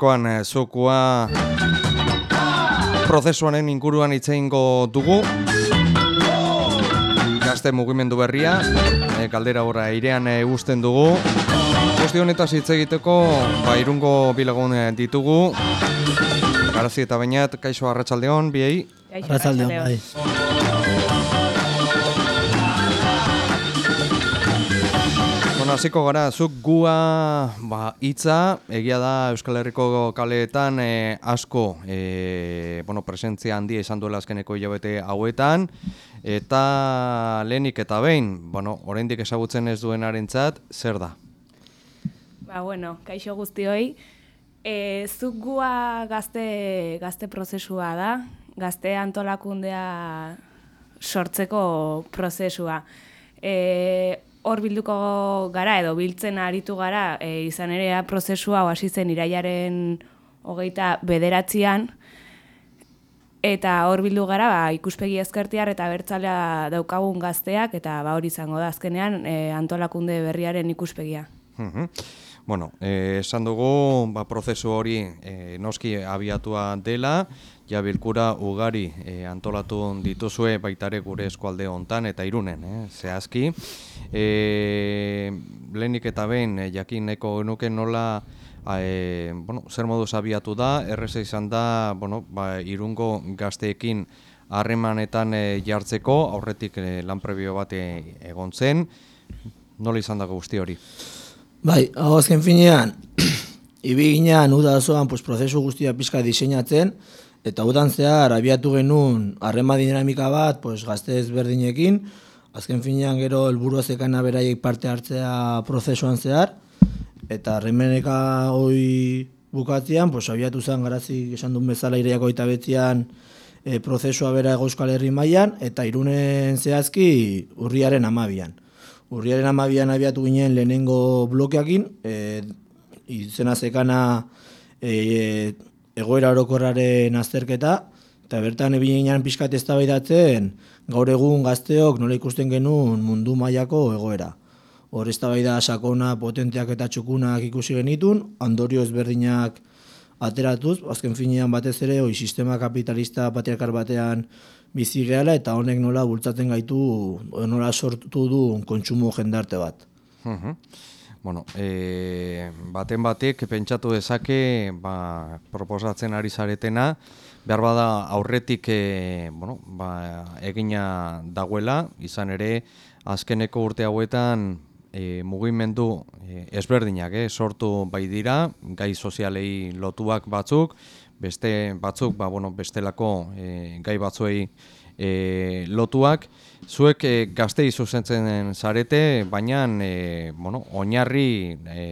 Gaurkoan eh, zokua prozesuaren inguruan itzeingo dugu. Gazte mugimendu berria, e, galdera horra airean e, usten dugu. Guzti honetaz hitz egiteko, ba, irungo bilagun eh, ditugu. Garazi eta bainat, kaixo arratsaldeon biei. Arratsaldeon, bai. Bueno, hasiko gara, zuk gua ba, hitza, egia da Euskal Herriko kaleetan e, asko e, bueno, presentzia handia izan duela azkeneko hilabete hauetan, eta lehenik eta behin, bueno, oraindik ezagutzen ez duenarentzat, zer da? Ba, bueno, kaixo guztioi. E, zuk gua gazte, gazte prozesua da, gazte antolakundea sortzeko prozesua. E, hor bilduko gara edo biltzen aritu gara, e, izan ere prozesua hasi zen iraiaren hogeita bederatzean, eta hor bildu gara ba, ikuspegi ezkertiar eta bertzalea daukagun gazteak, eta ba, hori izango da azkenean e, antolakunde berriaren ikuspegia. Mhm. Bueno, eh, esan dugu ba, prozesu hori eh, noski abiatua dela, ja bilkura ugari eh, antolatu dituzue baitare gure eskualde hontan eta irunen, eh, zehazki. Eh, lehenik eta behin eh, jakineko genuke nola eh, bueno, zer moduz abiatu da, erreza izan da bueno, ba, irungo gazteekin harremanetan eh, jartzeko, aurretik eh, lan prebio bat egon zen, nola izan dago guzti hori? Bai, hau azken finean, ibi ginean uda osoan pues, prozesu guztia pizka diseinatzen, eta udan zehar abiatu genuen harrema dinamika bat pues, gazte ezberdinekin, azken finean gero helburua zekana beraiek parte hartzea prozesuan zehar, eta harremeneka hoi bukatzean, pues, abiatu zen garazi esan duen bezala ireiako eta betzean e, prozesua bera Ego Euskal Herri mailan eta irunen zehazki urriaren amabian. Urriaren amabian abiatu ginen lehenengo blokeakin, e, izena zekana e, egoera orokorraren azterketa, eta bertan ebin ginen pixkat eztabaidatzen gaur egun gazteok nola ikusten genuen mundu mailako egoera. Hor eztabaida sakona, potenteak eta txukunak ikusi genitun, ondorio ezberdinak ateratuz, azken finean batez ere, oi sistema kapitalista patriarkar batean bizi gehala eta honek nola bultzatzen gaitu, nola sortu du kontsumo jendarte bat. Mhm. Bueno, e, baten batek pentsatu dezake ba, proposatzen ari zaretena, behar bada aurretik e, bueno, ba, egina dagoela, izan ere azkeneko urte hauetan e, mugimendu e, ezberdinak e, sortu bai dira, gai sozialei lotuak batzuk, beste batzuk ba, bueno, bestelako e, gai batzuei e, lotuak, zuek e, gaztei zuzentzen zarete, baina e, bueno, oinarri e,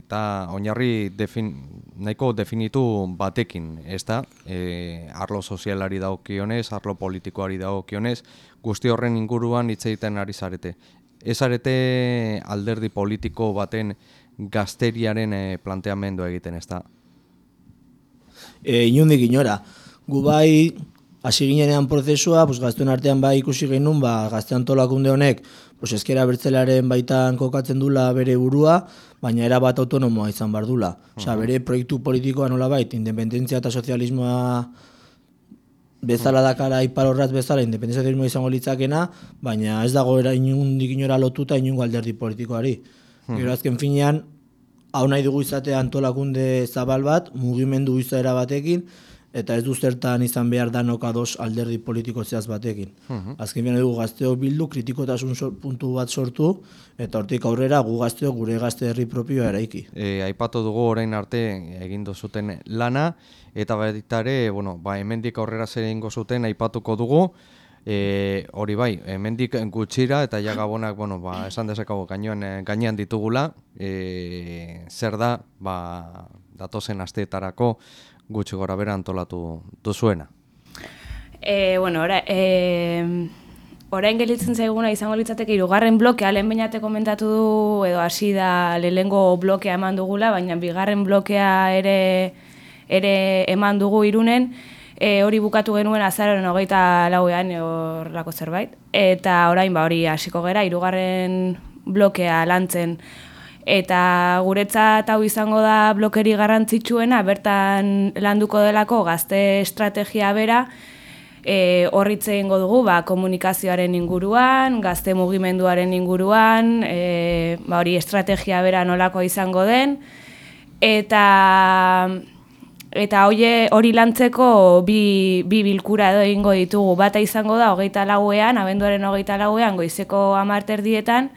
eta oinarri defin, nahiko definitu batekin, ez da? E, arlo sozialari dagokionez, arlo politikoari dagokionez, guzti horren inguruan hitz egiten ari zarete. Ez zarete alderdi politiko baten gazteriaren e, planteamendu egiten, ez da? E, inundik inora, gu bai hasi ginenean prozesua, pues, gaztuen artean bai ikusi genuen, ba, gazte antolakunde honek, pues, ezkera bertzelaren baitan kokatzen dula bere burua, baina era bat autonomoa izan bar dula. Osea, bere proiektu politikoa nola bait, independentzia eta sozialismoa bezala dakara ipar horraz bezala, independentzia izango litzakena, baina ez dago era inundik inora lotuta inungo alderdi politikoari. Gero azken finean, hau nahi dugu izatea antolakunde zabal bat, mugimendu izaera batekin, eta ez du zertan izan behar danok ados alderdi politiko zehaz batekin. Azken finean dugu gazteo bildu, kritikotasun puntu bat sortu, eta hortik aurrera gu gazteo gure gazte herri propioa eraiki. E, aipatu dugu orain arte egin zuten lana, eta baita ere, bueno, ba, hemendik aurrera zer egingo zuten aipatuko dugu, e, hori bai, hemendik gutxira eta ja gabonak, bueno, ba, esan dezakago gainean, gainean ditugula, e, zer da, ba, datozen asteetarako gutxi gora bera antolatu duzuena. E, bueno, ora, e, orain gelitzen zaiguna izango litzateke hirugarren blokea lehen bainate komentatu du edo hasi da lehenengo blokea eman dugula, baina bigarren blokea ere ere eman dugu irunen, e, hori bukatu genuen azaroren hogeita lauean e, horrelako zerbait. Eta orain ba hori hasiko gera hirugarren blokea lantzen Eta guretzat hau izango da blokeri garrantzitsuena, bertan landuko delako gazte estrategia bera, e, horritze egingo dugu ba, komunikazioaren inguruan, gazte mugimenduaren inguruan, e, ba, hori estrategia bera nolako izango den, eta eta hoie, hori lantzeko bi, bi bilkura edo egingo ditugu. Bata izango da hogeita lauean, abenduaren hogeita lauean, goizeko amarterdietan,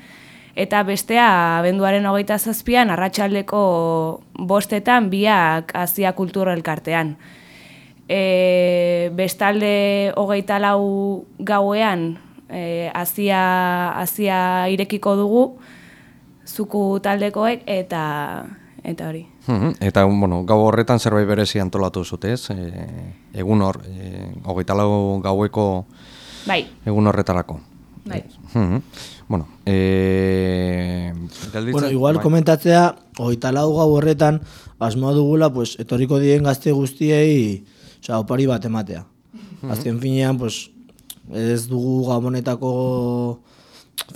eta bestea abenduaren hogeita zazpian, arratsaldeko bostetan, biak azia kultura elkartean. E, bestalde hogeita lau gauean, e, azia, azia irekiko dugu, zuku taldekoek, eta eta hori. Eta, bueno, gau horretan zerbait berezi antolatu zute, ez? E, egun hor, e, hogeita lau gaueko Bai, egun horretarako. bai. Bueno, e, Bueno, igual bai. komentatzea, hogeita lau gau horretan, asmoa dugula, pues, etorriko diren gazte guztiei, osea, opari bat ematea. Azken finean, pues, ez dugu gabonetako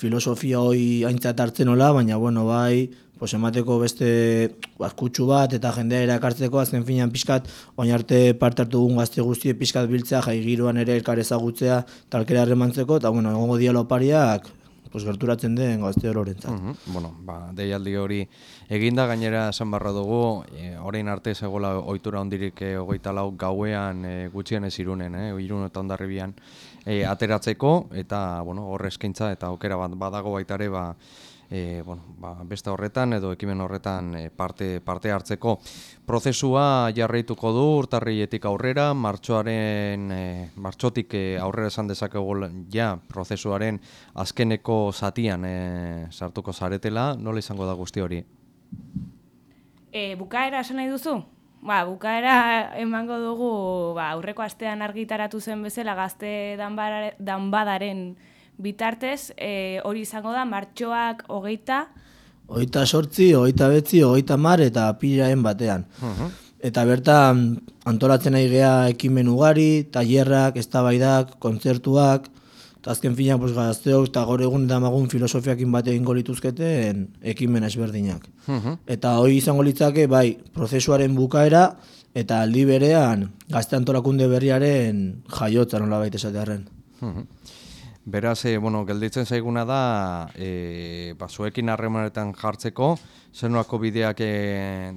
filosofia hoi aintzat hartzen nola, baina, bueno, bai, pues, emateko beste askutsu bat eta jendea erakartzeko, azken finean pixkat, oin arte parte hartu dugun gazte guztie pixkat biltzea, jai giroan ere elkar ezagutzea, talkera harremantzeko, eta, bueno, egongo diala opariak, pues, gerturatzen den gazte ororentzat. Mhm, Bueno, ba, deialdi hori eginda gainera esan barra dugu, e, orain arte zegoela ohitura hondirik e, hogeita lau gauean e, gutxienez irunen, e, irun eta ondarribian e, ateratzeko, eta bueno, horre eskaintza eta aukera bat badago baita ere, ba, e, bueno, ba, beste horretan edo ekimen horretan e, parte, parte hartzeko. Prozesua jarraituko du urtarrietik aurrera, martxoaren, e, martxotik e, aurrera esan dezakegu ja prozesuaren azkeneko zatian e, sartuko zaretela, nola izango da guzti hori? E, bukaera esan nahi duzu? Ba, bukaera emango dugu ba, aurreko astean argitaratu zen bezala gazte danbadaren bitartez, e, hori izango da martxoak hogeita, Hogeita sortzi, hogeita betzi, hogeita mar eta apirilaen batean. Eta bertan antolatzen ari gea ekimen ugari, tailerrak, eztabaidak, kontzertuak, eta azken finean pues, gazteok eta gaur egun damagun filosofiakin bat egingo lituzketen ekimen ezberdinak. Eta hori izango litzake, bai, prozesuaren bukaera, eta aldi berean gazte antolakunde berriaren jaiotza nola baita esatearen. Mhm. Beraz, e, bueno, gelditzen zaiguna da, e, ba, zuekin harremanetan jartzeko, zenuako bideak e,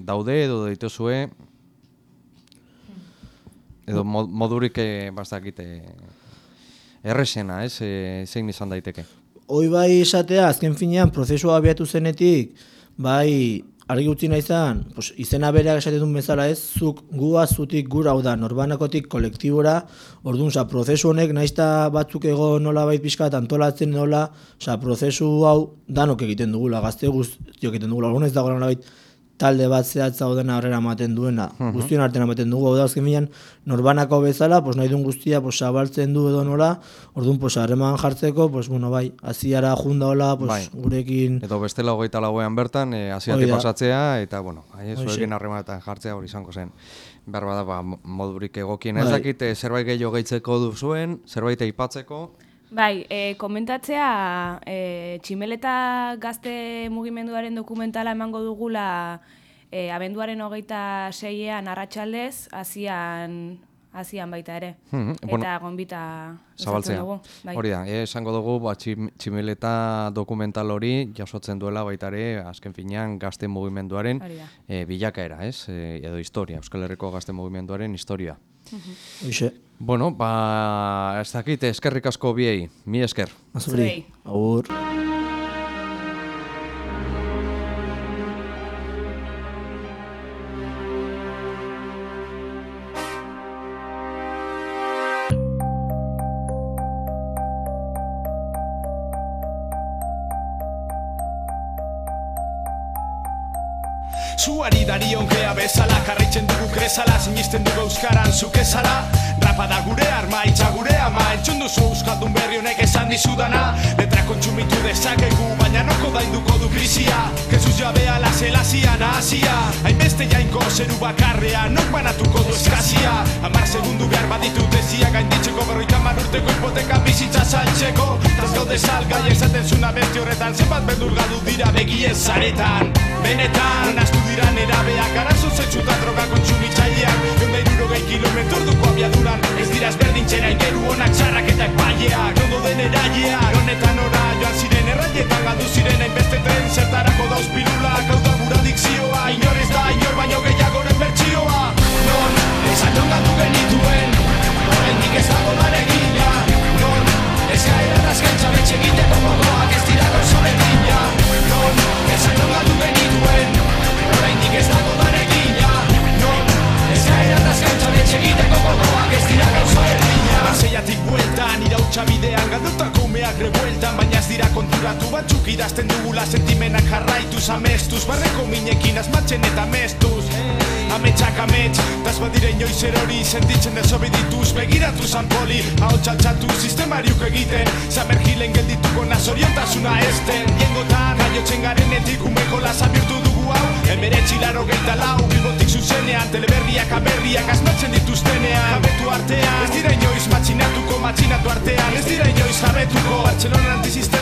daude edo dituzue, edo mo- modurik e, bastakite erresena, ez, e, zein izan daiteke. Hoi bai esatea, azken finean, prozesua abiatu zenetik, bai, argi utzi nahi izan, pues, izena bereak esaten duen bezala ez, zuk gua zutik gura hau da, norbanakotik kolektibora, orduan, oza, prozesu honek naizta batzuk ego nola bait pixka antolatzen nola, oza, prozesu hau danok egiten dugula, gazte guztiok egiten dugula, orduan ez dago nola bait talde bat zehatza dena aurrera ematen duena, guztion artean ematen dugu, hau da azken finean, norbanako bezala, pues, nahi duen guztia pues, zabaltzen du edo nola, orduan, pues, harreman jartzeko, pues, bueno, bai, aziara junda hola, pues, Bai. gurekin, Edo bestela hogeita lauean bertan, e, Hoi da. pasatzea, eta, bueno, hai, Hoxe. zuekin harremanetan jartzea hori izango zen. Behar bada, ba, mo- modurik egokien. Ez Bai. dakit, e, zerbait gehiago gehitzeko duzuen, zerbait aipatzeko, Bai, e, komentatzea e, tximeleta gazte mugimenduaren dokumentala emango dugula e, abenduaren hogeita seiean arratsaldez, hasian hasian baita ere. Mhm, Eta bueno, gonbita Zabaltzea. dugu. Bai. Hori da, eh, esango dugu ba, txim- tximeleta dokumental hori jasotzen duela baita ere azken finean gazte mugimenduaren eh, bilakaera, ez? Eh, edo historia, Euskal Herriko gazte mugimenduaren historia. Hoxe, Bueno, ba, ez dakit, eskerrik asko biei, mi esker. azuri, agur. Zuari darion gea bezala Karritzen dugu krezala Sinisten dugu euskaran zuk ezala arrapa da gure arma, itxa gure ama. Entzun duzu euskaldun berri honek esan dizudana. Letra kontsumitu dezakegu, baina noko dainduko du krisia. Jesus jabea la zelazia nahazia Hainbeste jainko zeru bakarrea, nok banatuko du eskazia Amar segundu behar baditut ezia gainditzeko Berroita urteko hipoteka bizitza saltzeko. Taz gaude salgai esaten zuna besti horretan Zenbat beldur gadu dira begien zaretan. Benetan, astu dira nerabeak Arazo zetsuta droga kontsumitzaileak. Eunda irurogei kilometro duko abiaduran Ez dira ezberdintzen aigeru honak txarrak eta epaileak Nondo den eraileak Honetan ora joan ziren erraietan Gadu ziren hainbeste tren Txabidean galdutako umeak revueltan Baina ez dira konturatu. Batzuk idazten dugula Sentimenak jarraituz amestuz Barreko minekin azmatzen eta mestuz. Ametsak amets, taz badire inoiz erori Sentitzen ez obidituz, begiratu zan poli Hau txaltxatu, sistemariuk egiten Zamer gilen geldituko nazorion tasuna esten. Diengotan, gaiotzen garen etik umeko lasa birtu dugu hau Emeretzi laro geita lau, bibotik zuzenean Teleberriak amets Barcelona is.